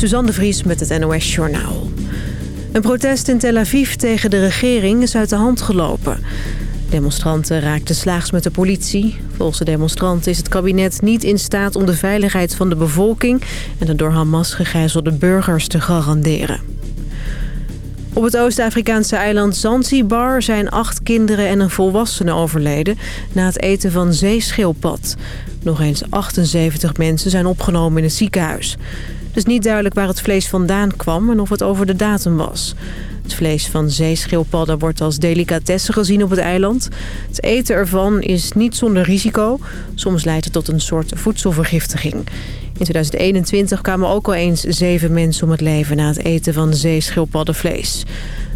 Suzanne Vries met het NOS Journaal. Een protest in Tel Aviv tegen de regering is uit de hand gelopen. Demonstranten raakten slaags met de politie. Volgens de demonstranten is het kabinet niet in staat om de veiligheid van de bevolking... en de door Hamas gegijzelde burgers te garanderen. Op het Oost-Afrikaanse eiland Zanzibar zijn acht kinderen en een volwassene overleden... na het eten van zeeschildpad. Nog eens 78 mensen zijn opgenomen in het ziekenhuis. Is niet duidelijk waar het vlees vandaan kwam en of het over de datum was. Het vlees van zeeschildpadden wordt als delicatesse gezien op het eiland. Het eten ervan is niet zonder risico. Soms leidt het tot een soort voedselvergiftiging. In 2021 kwamen ook al eens zeven mensen om het leven na het eten van zeeschildpaddenvlees.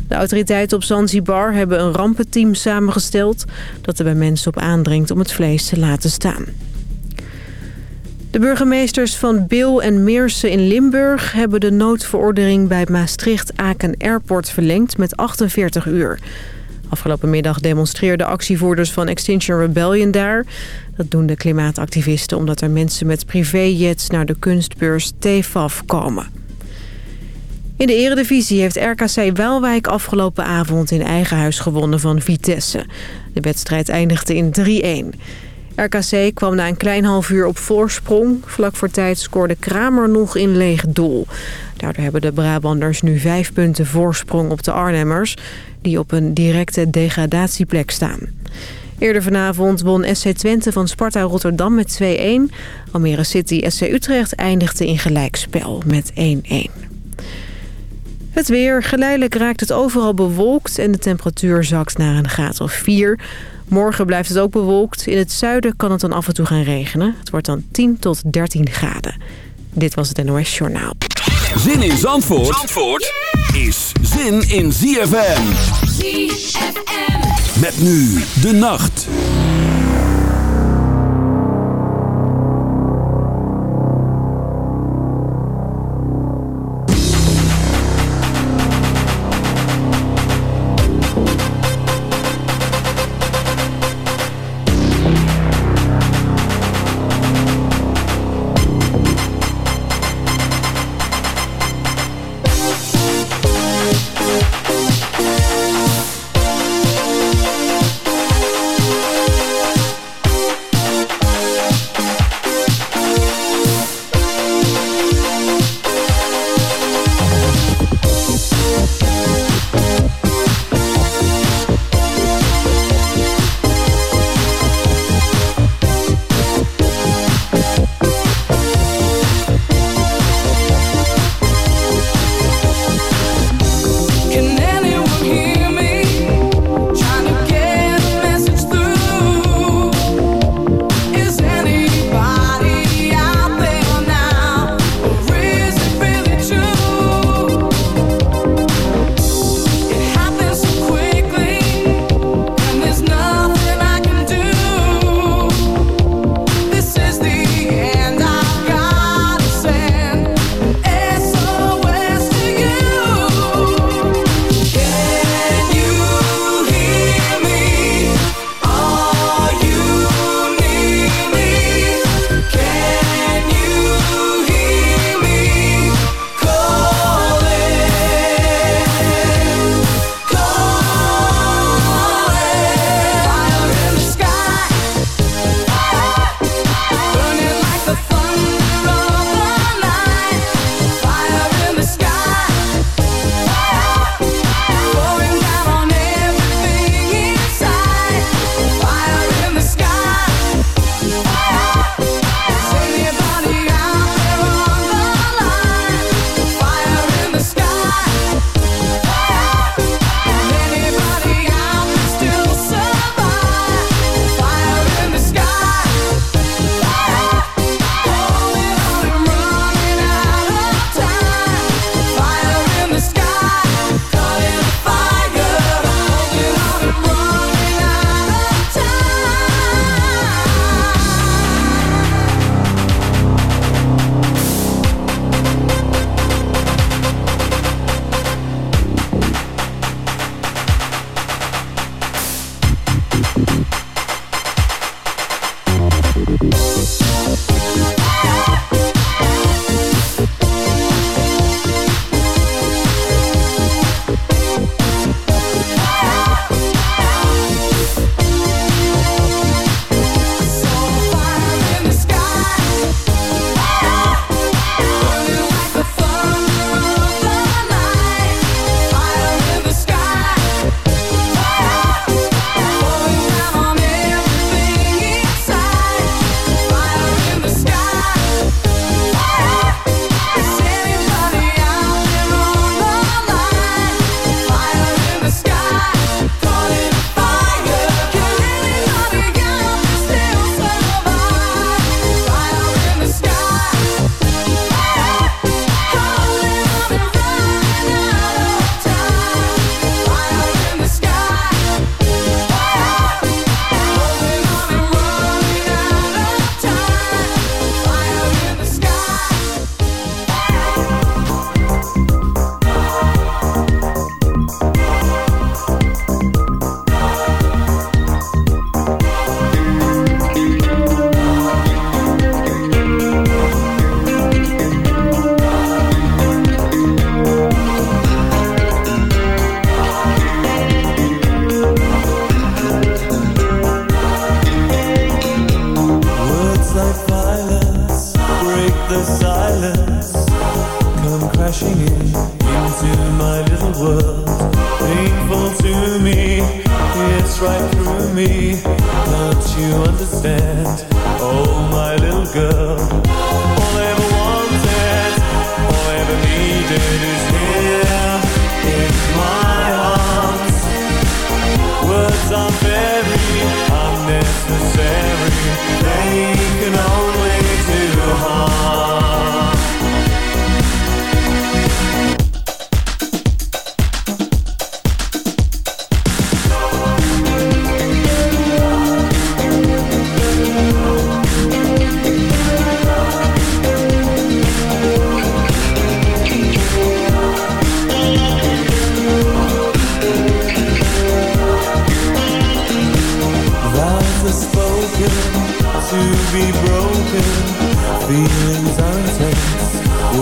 De autoriteiten op Zanzibar hebben een rampenteam samengesteld... dat er bij mensen op aandringt om het vlees te laten staan. De burgemeesters van Bil en Meersen in Limburg... hebben de noodverordening bij Maastricht-Aken Airport verlengd met 48 uur. Afgelopen middag demonstreerden actievoerders van Extinction Rebellion daar. Dat doen de klimaatactivisten omdat er mensen met privéjets... naar de kunstbeurs TFAF komen. In de eredivisie heeft RKC Waalwijk afgelopen avond in eigen huis gewonnen van Vitesse. De wedstrijd eindigde in 3-1. RKC kwam na een klein half uur op voorsprong. Vlak voor tijd scoorde Kramer nog in leeg doel. Daardoor hebben de Brabanders nu vijf punten voorsprong op de Arnhemmers... die op een directe degradatieplek staan. Eerder vanavond won SC Twente van Sparta Rotterdam met 2-1. Almere City SC Utrecht eindigde in gelijkspel met 1-1. Het weer. Geleidelijk raakt het overal bewolkt en de temperatuur zakt naar een graad of 4. Morgen blijft het ook bewolkt. In het zuiden kan het dan af en toe gaan regenen. Het wordt dan 10 tot 13 graden. Dit was het NOS Journaal. Zin in Zandvoort, Zandvoort is zin in ZFM. ZFM. Met nu de nacht.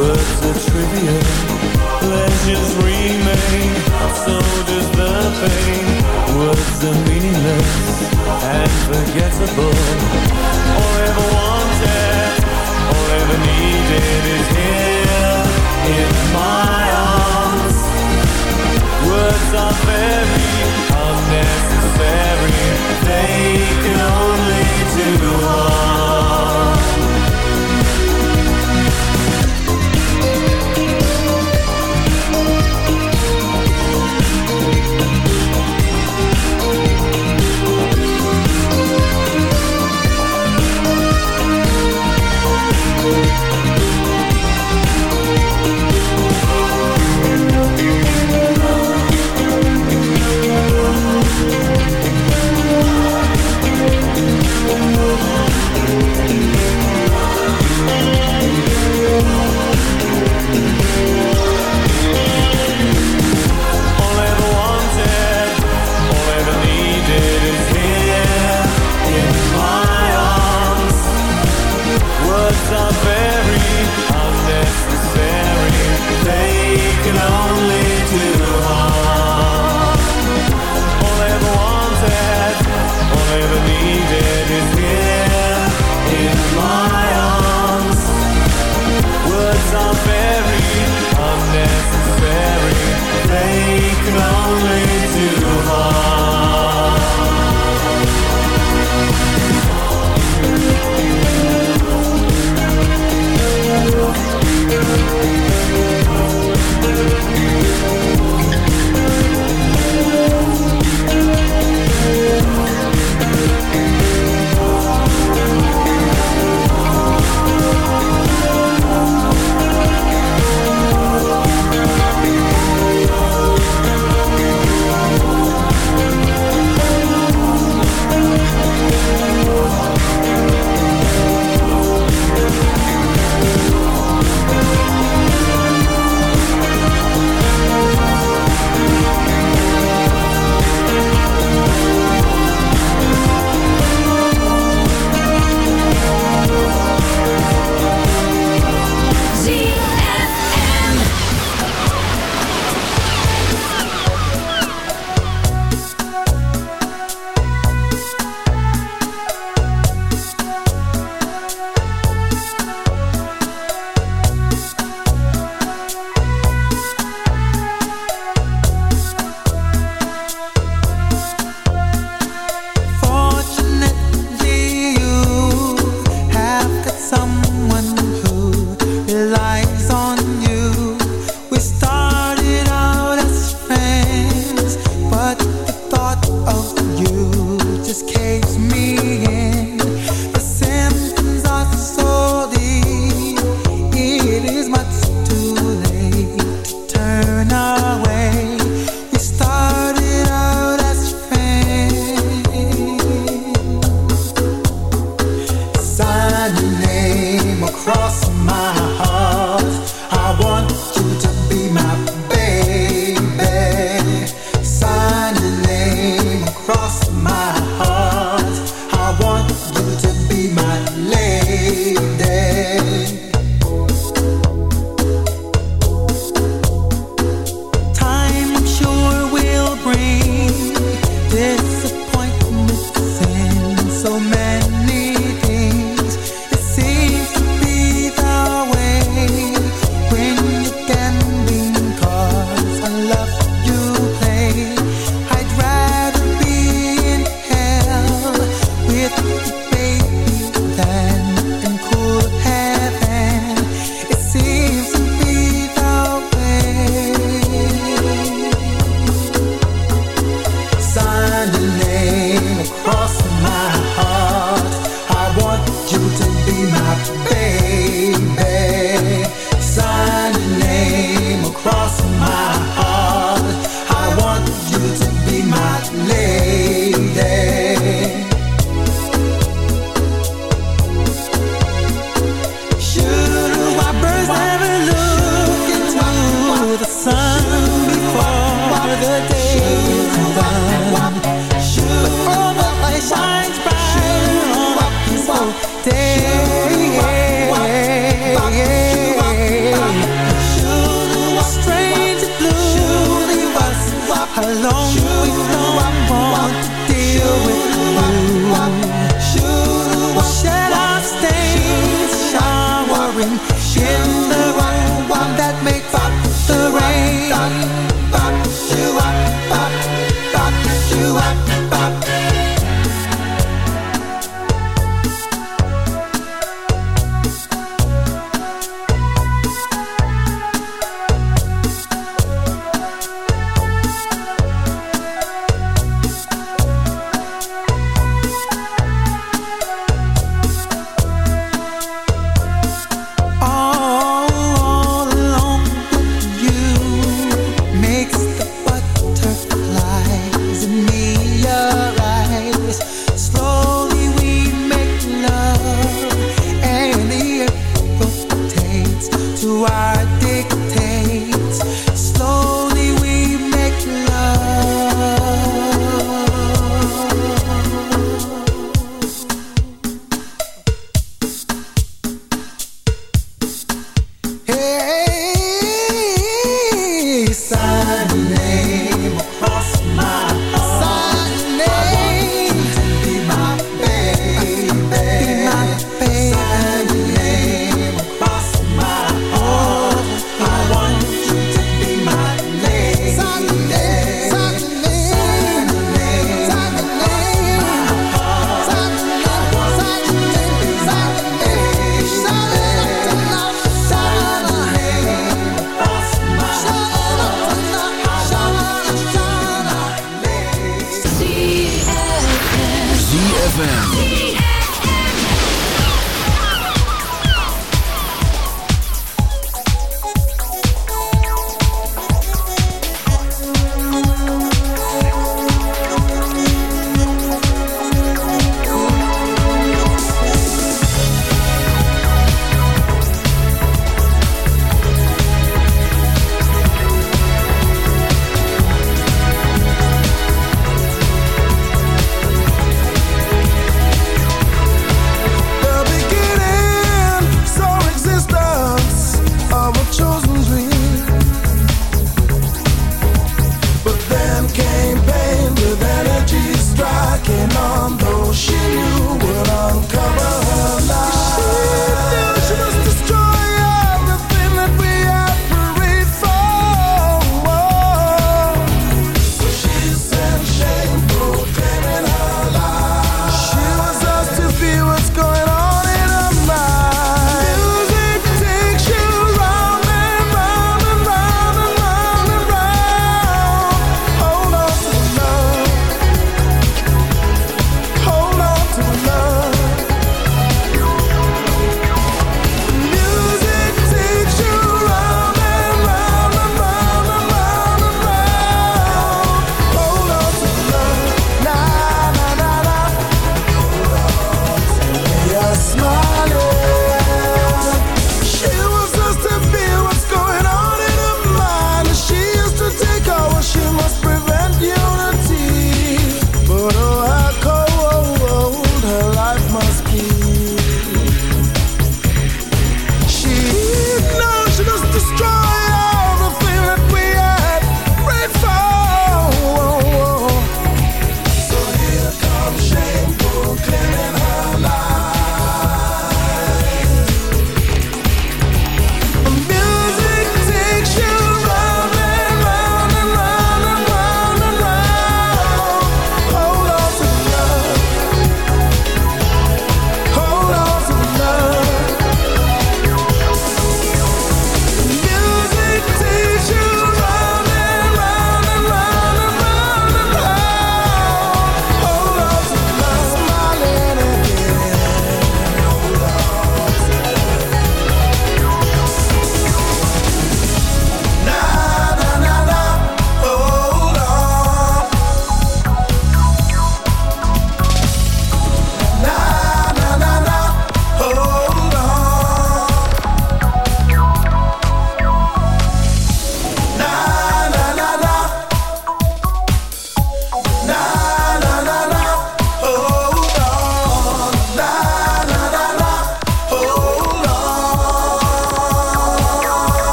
Words are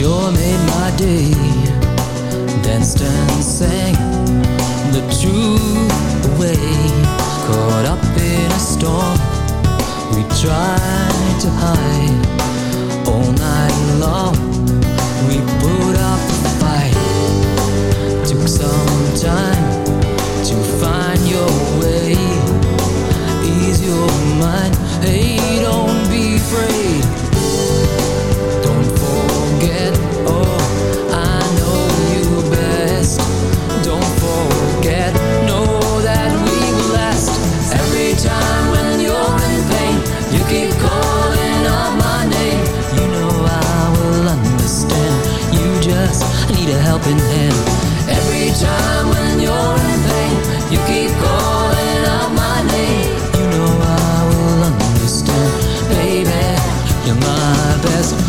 sure made my day. Danced and sang the true away. Caught up in a storm, we tried to hide all night long. We put up a fight. Took some time to find your way. Ease your mind. Hey, don't be afraid. helping hand. Every time when you're in pain, you keep calling out my name. You know I will understand, baby. You're my best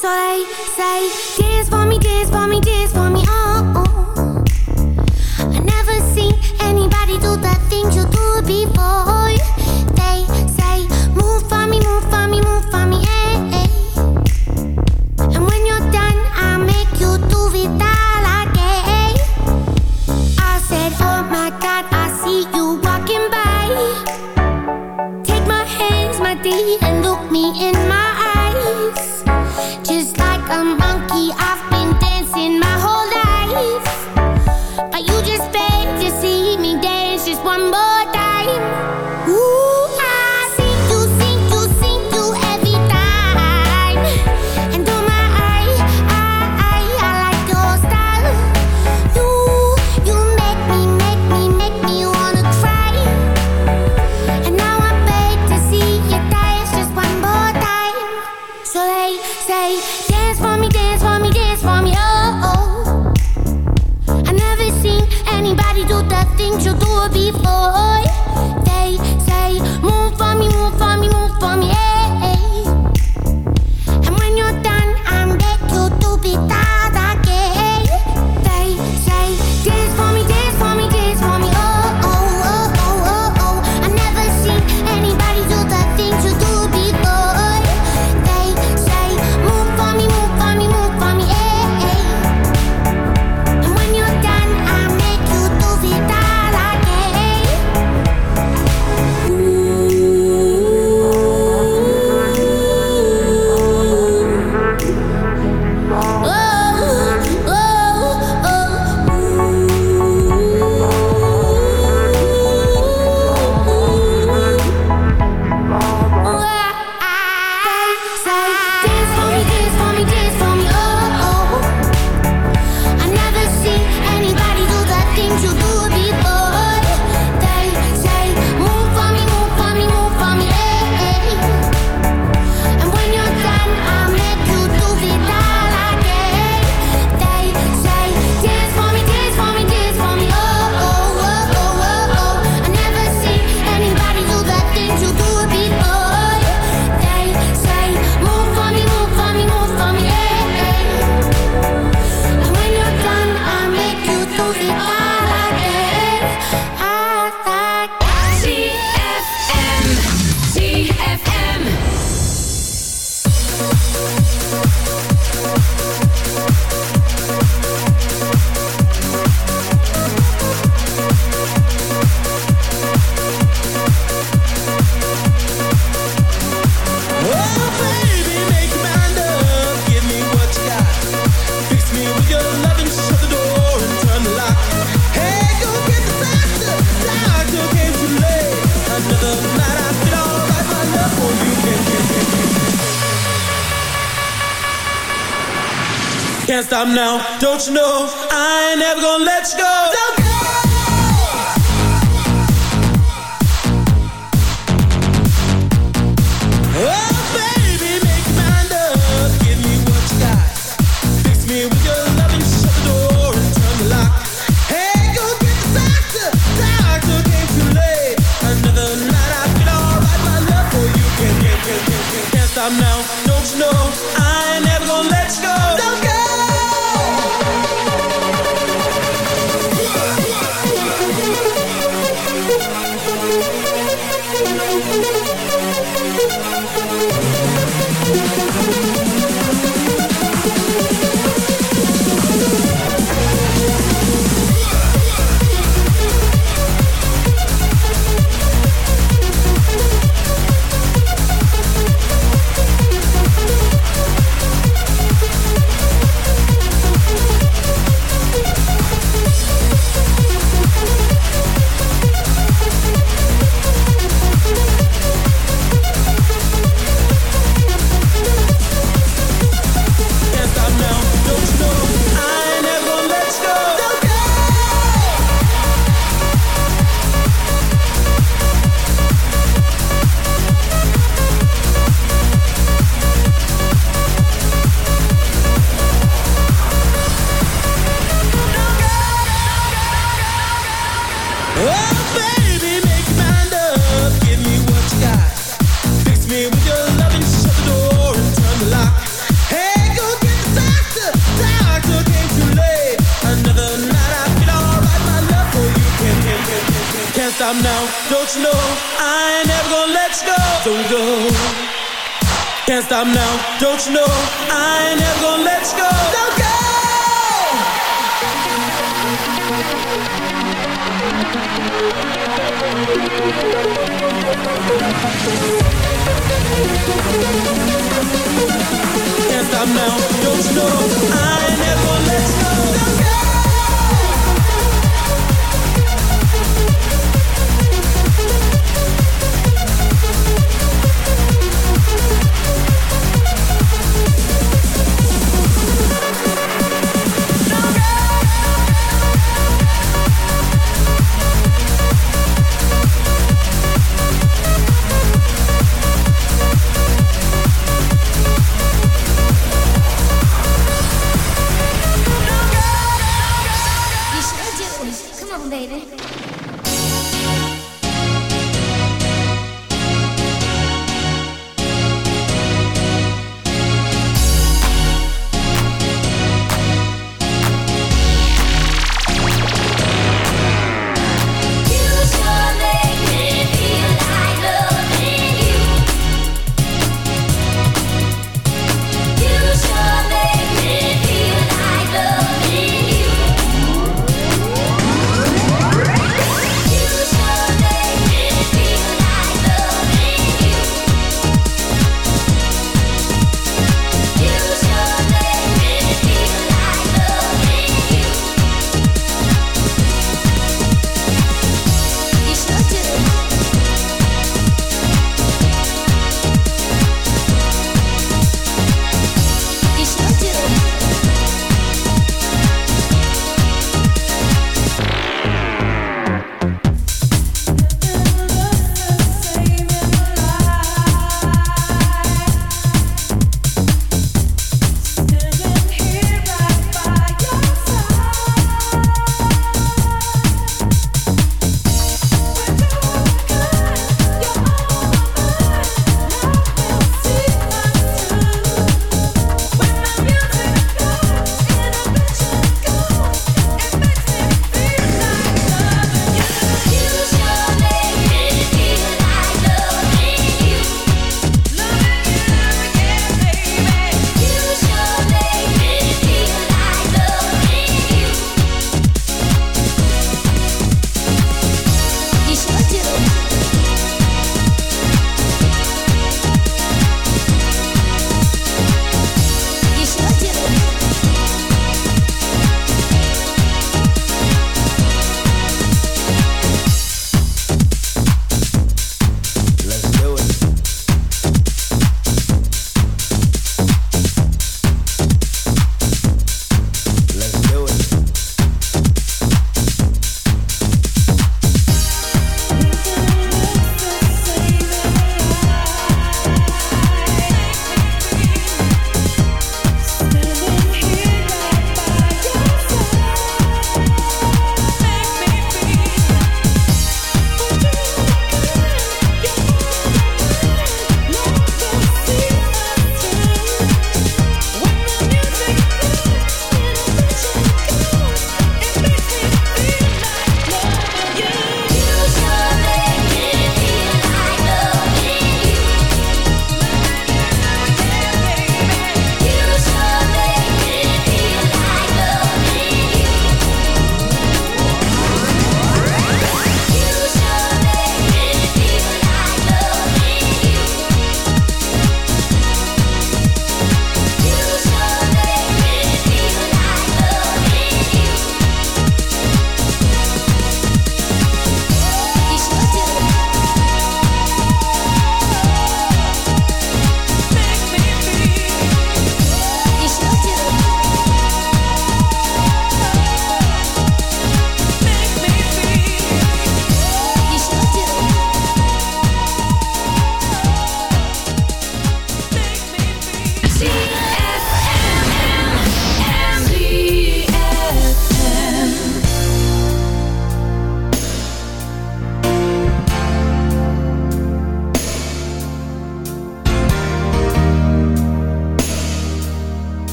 so they say Dance for me, dance for me, dance for me, oh, oh. I never seen anybody do the things you do before